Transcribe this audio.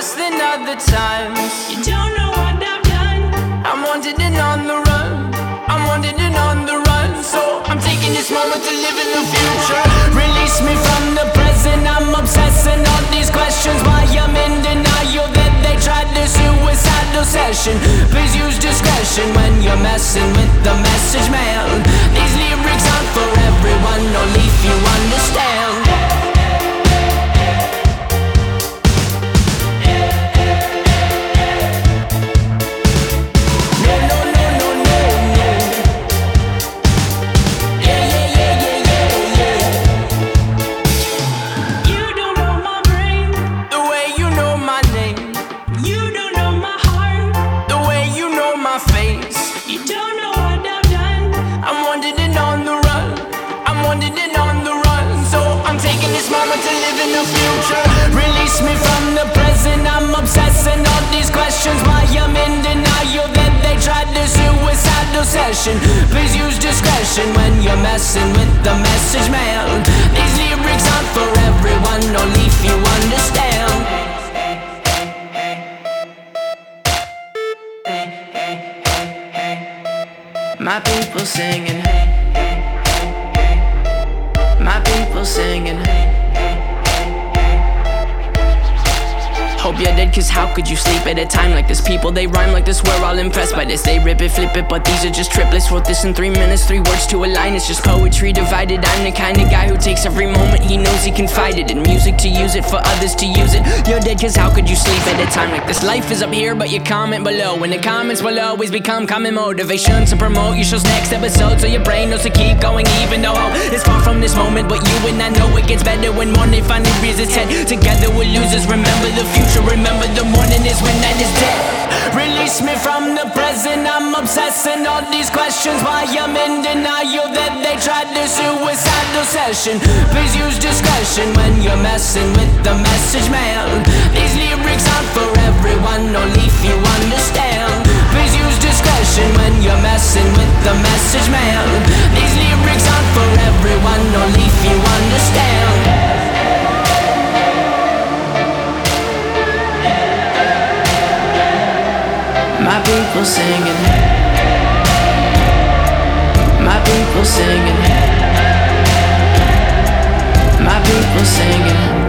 the times. You don't know what I've done. I'm wanted and on the run. I'm wanted and on the run. So I'm taking this moment to live in the future. Release me from the present. I'm obsessing on these questions. Why I'm in denial that they tried this suicidal session. Please use discretion when you're messing with the message, man. The future. Release me from the present. I'm obsessing on these questions. Why I'm in denial that they tried this suicidal session. Please use discretion when you're messing with the message, man. These lyrics aren't for everyone, only if you understand. My people singing. My people singing. Hope you're dead, cause how could you sleep at a time like this? People, they rhyme like this, we're all impressed by this. They rip it, flip it, but these are just triplets. Wrote this in three minutes, three words to a line. It's just poetry divided. I'm the kind of guy who takes every moment he knows he it. In music to use it, for others to use it. You're dead, cause how could you sleep at a time like this? Life is up here, but you comment below. And the comments will always become common motivation to promote your show's next episode. So your brain knows to keep going, even though it's far from this moment. But you and I know it gets better when morning finally rears its head. Together we're losers, remember the future. Remember the morning is when night is dead. Release me from the present. I'm obsessing on these questions. Why I'm in denial that they tried this suicidal session. Please use discretion when you're messing with the message, man. These lyrics My people singing. My people singing. My people singing.